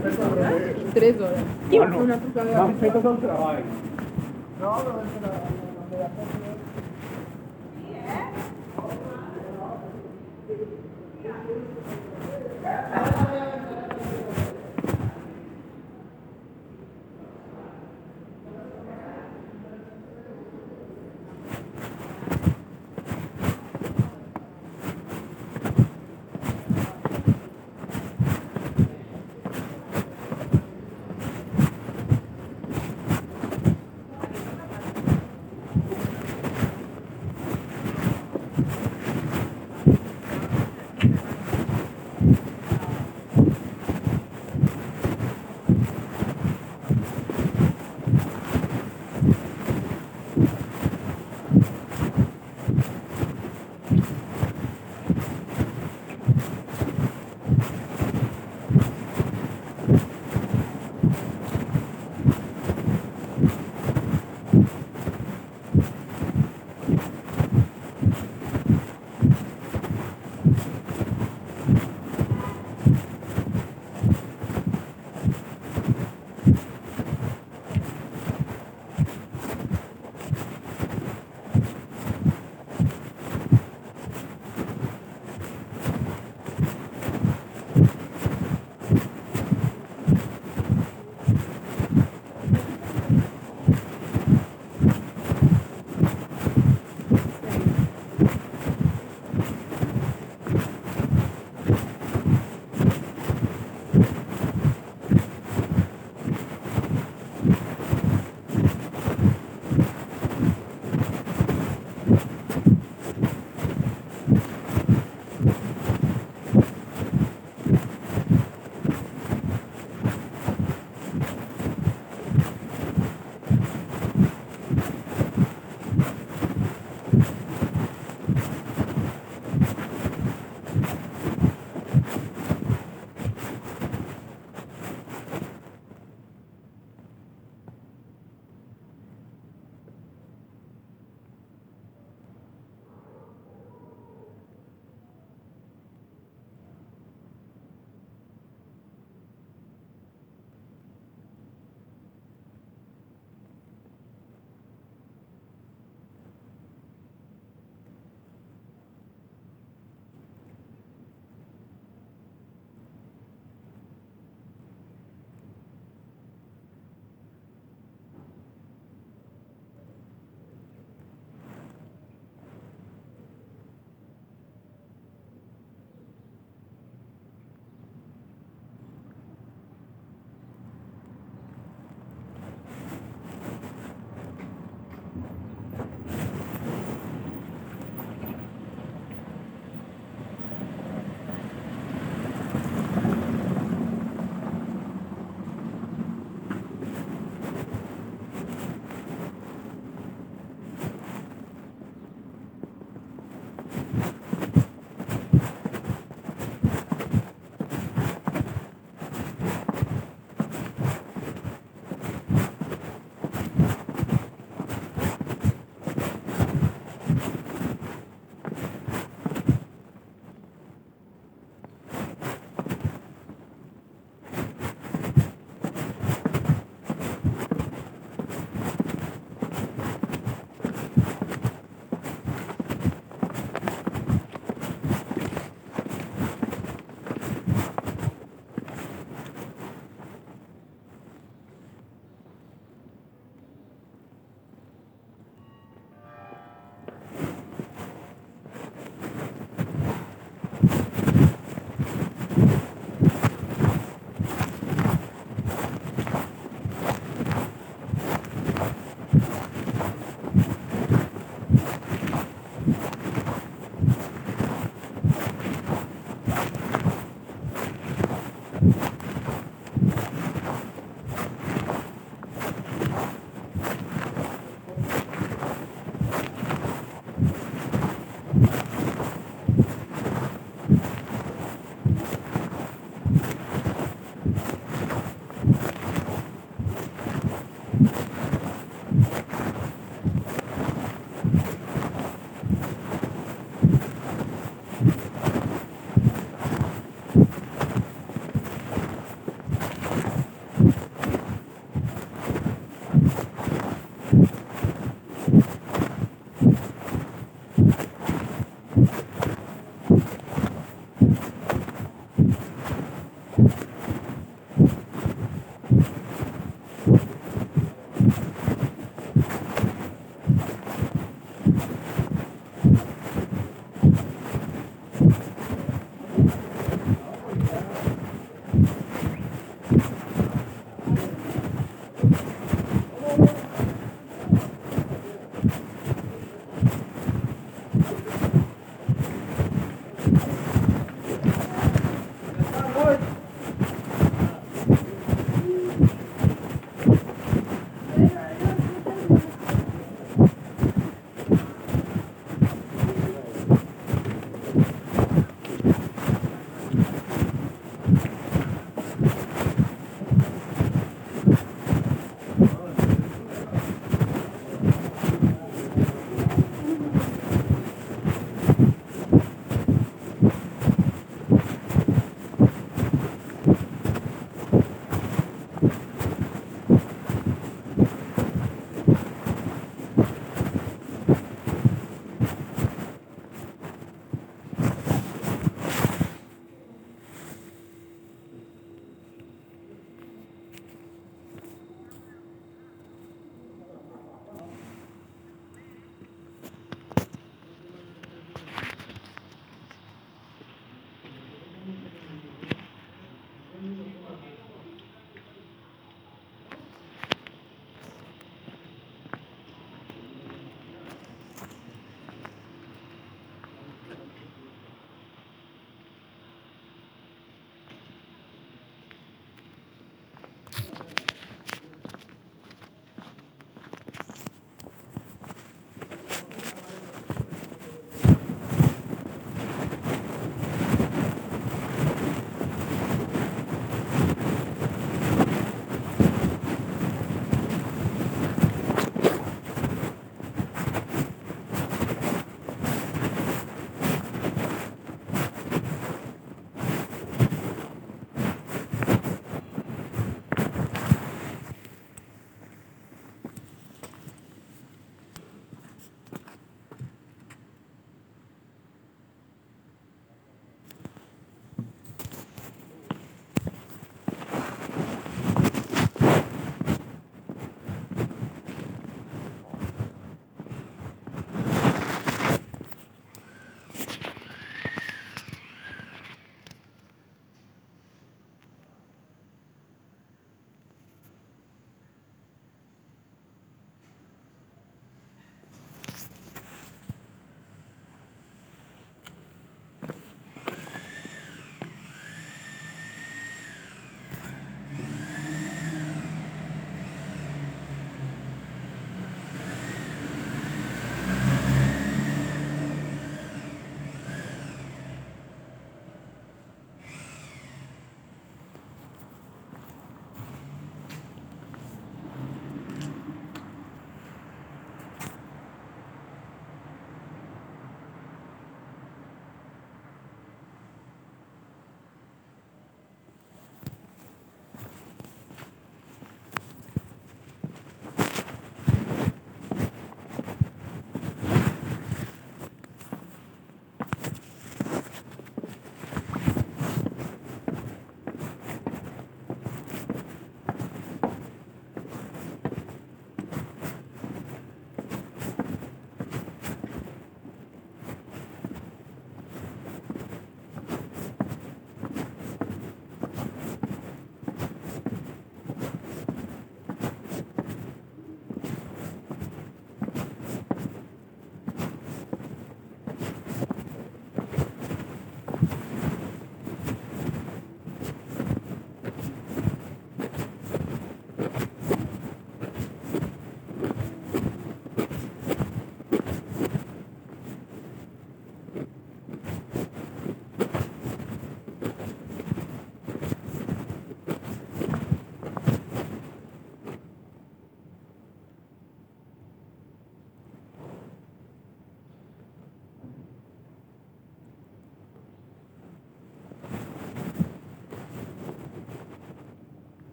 Tres horas. horas. No, no, no, no,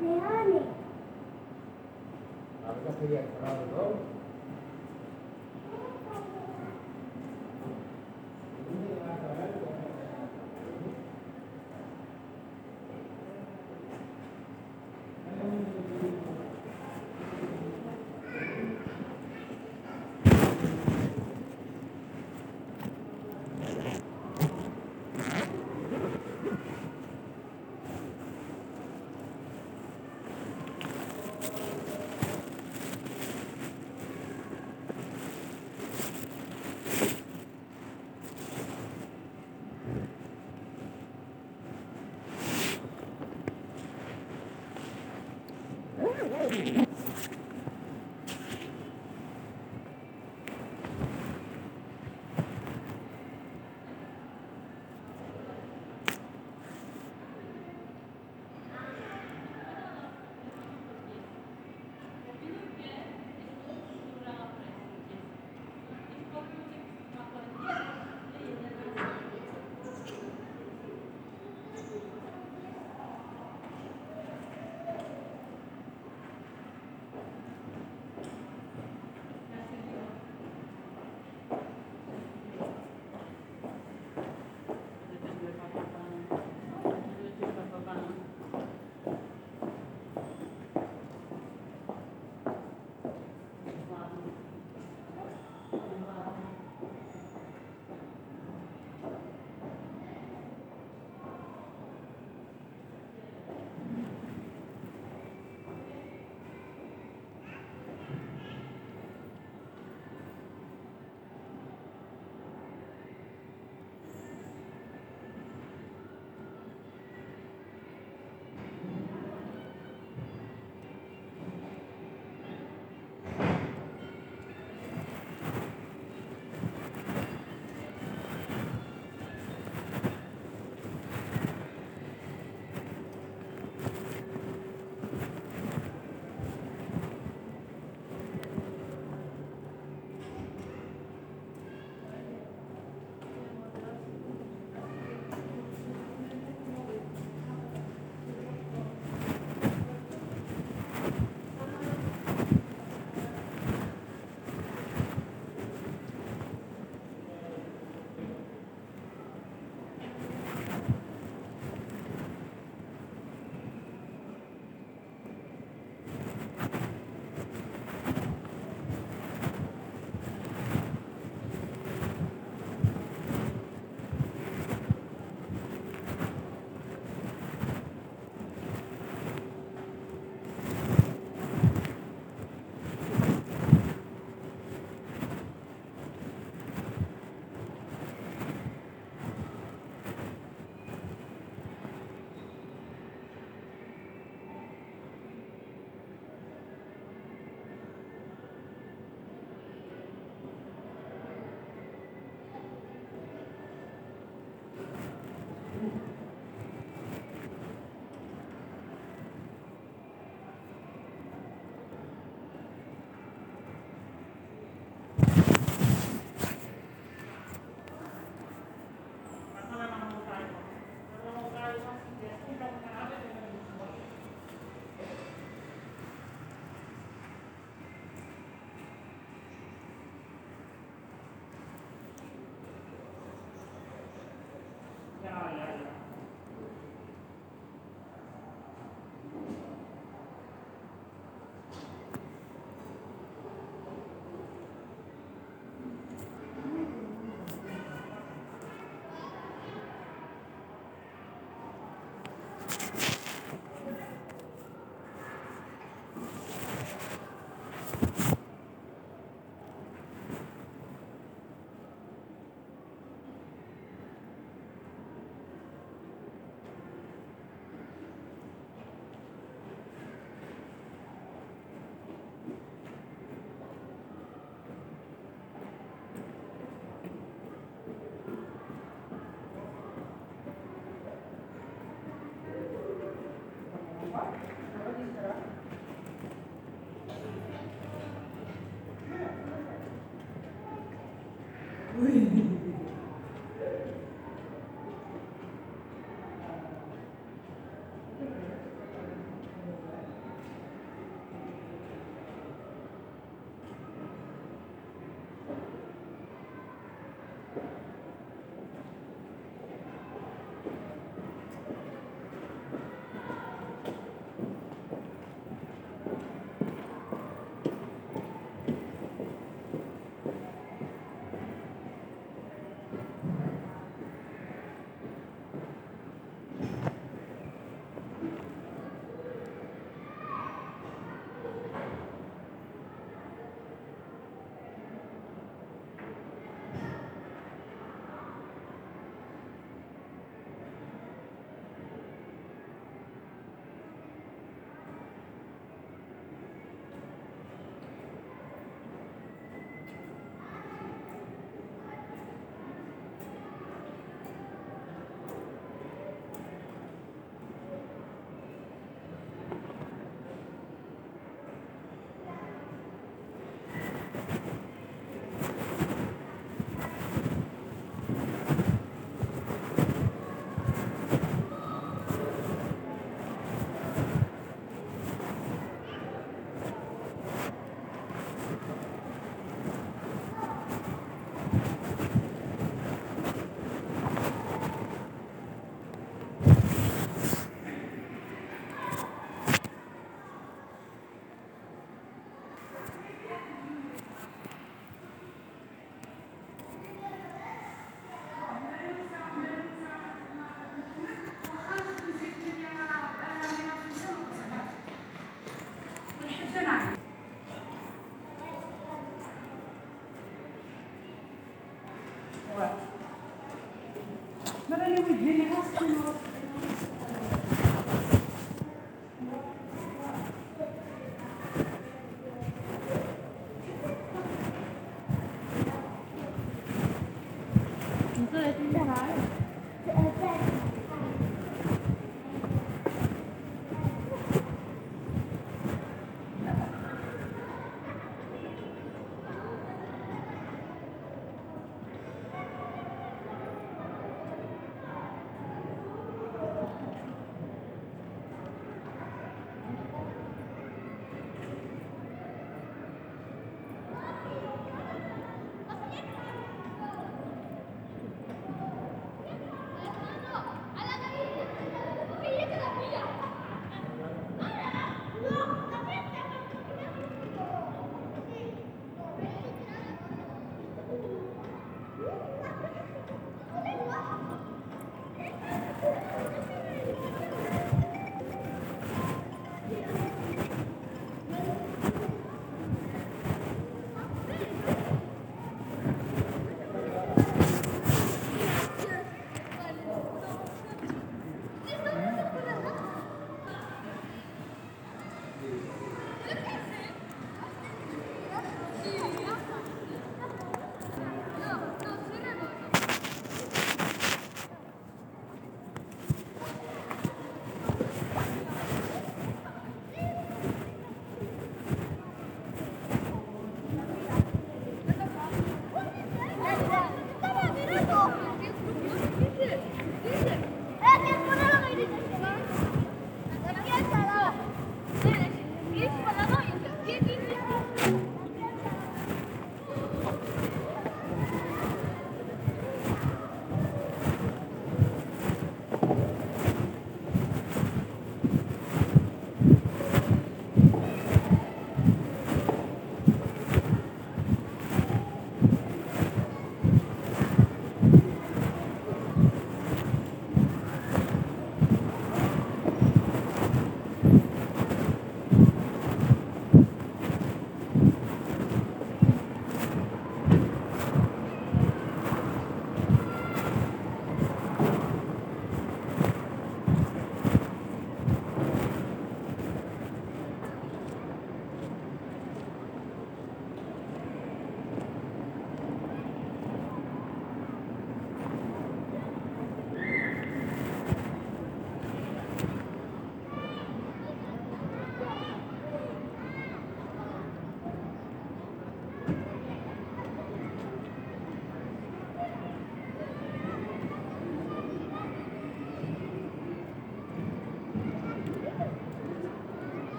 Leone.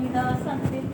Nida something.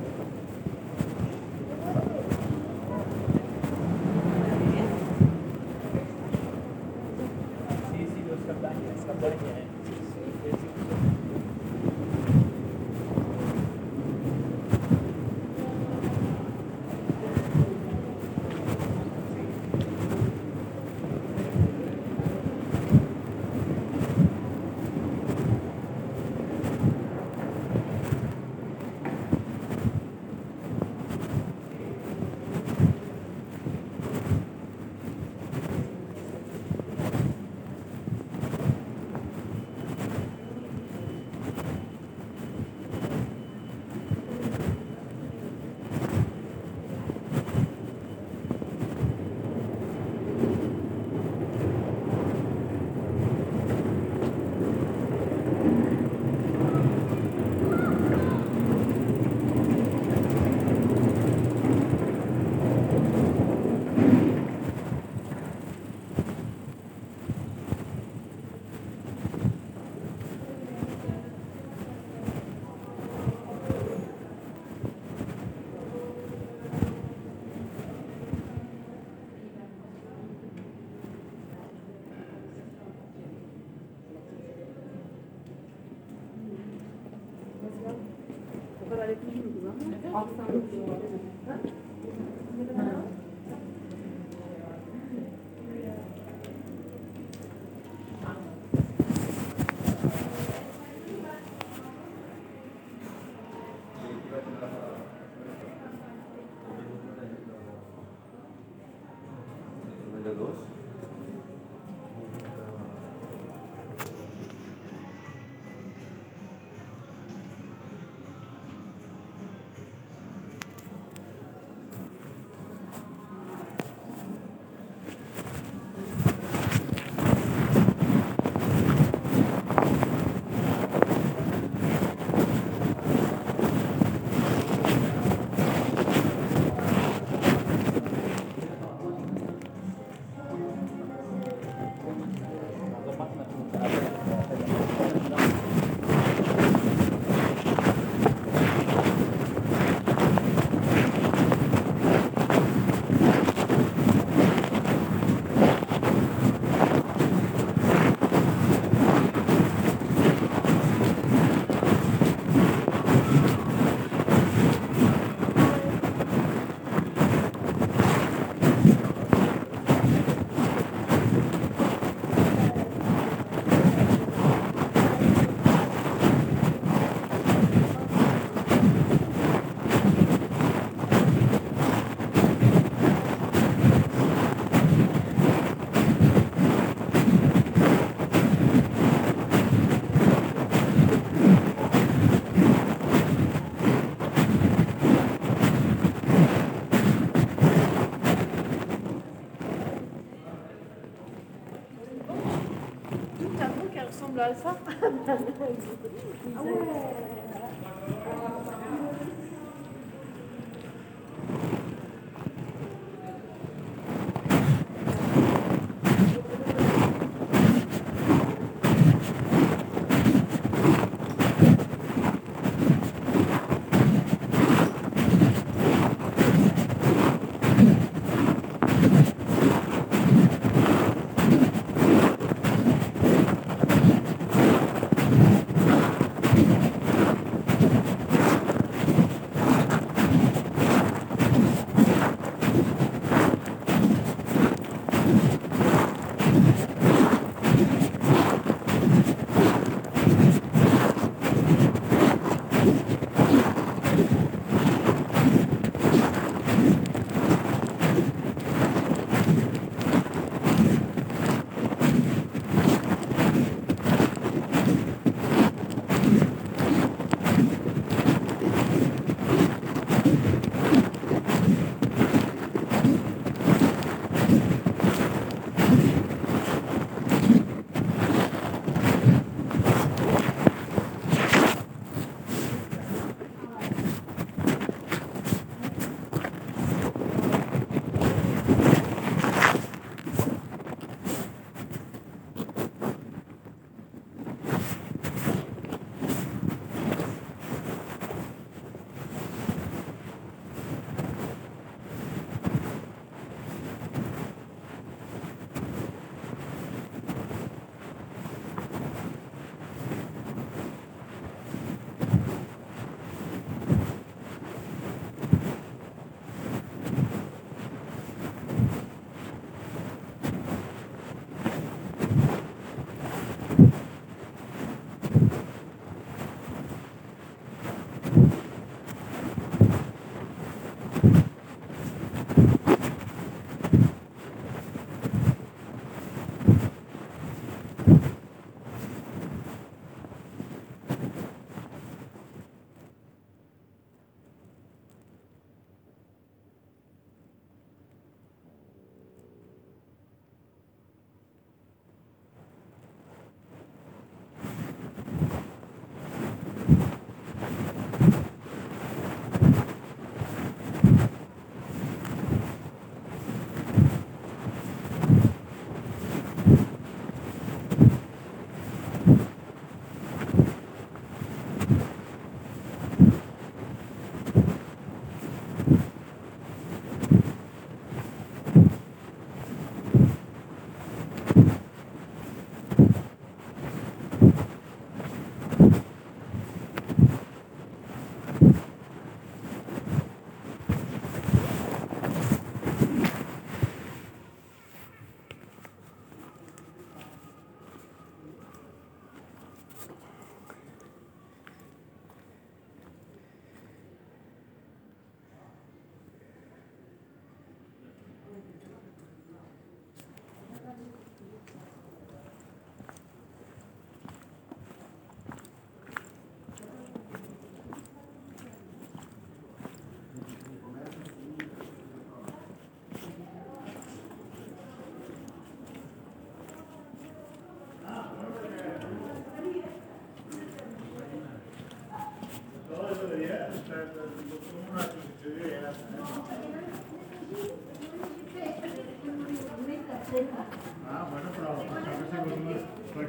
kadar yakın değil mi kullanmıyor? 60 tane kullanıyor. Não,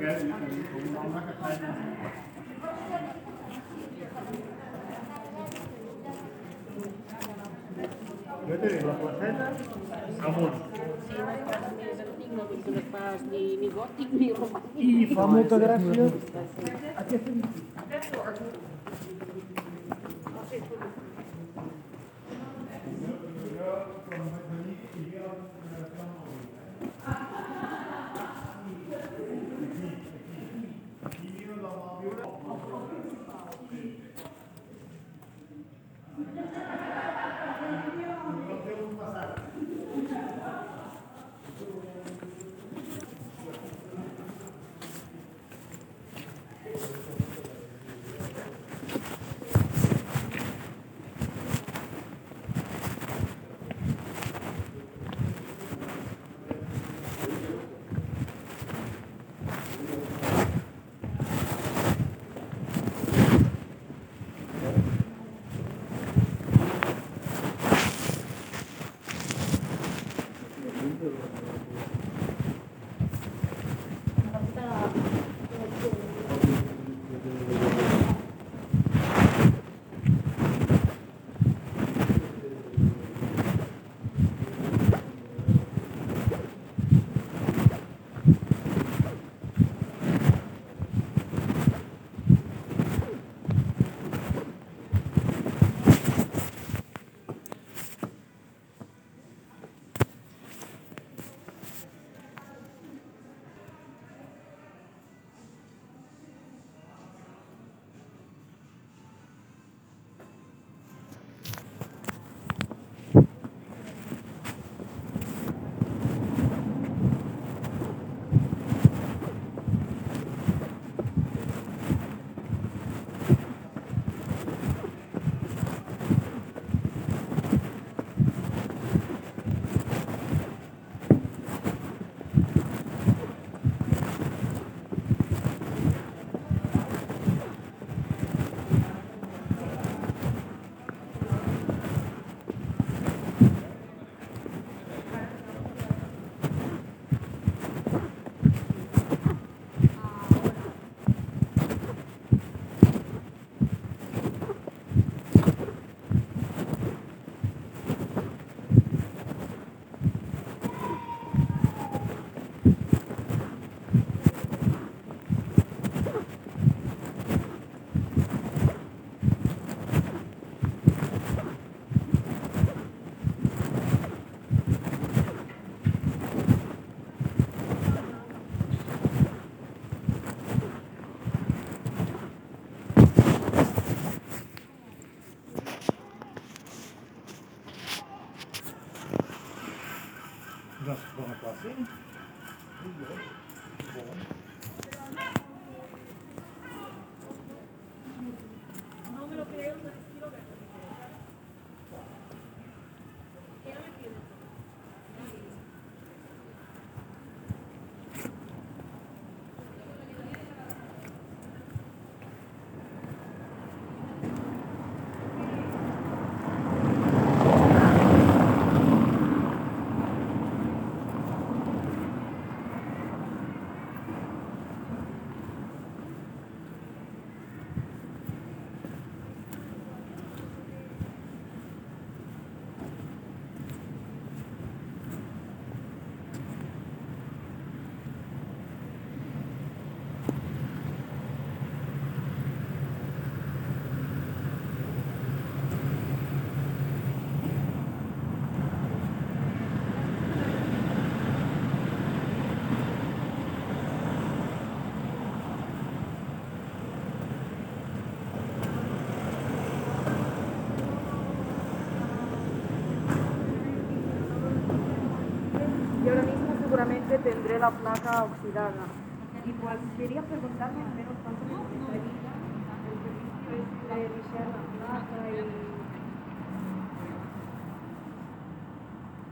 Yo te digo, la A amunt. ni, ni gòtic ni romànic. I fa molta gràcia aquesta Thank Vamos, vamos passar Muito Bom. รับหน้าข้าวสีดา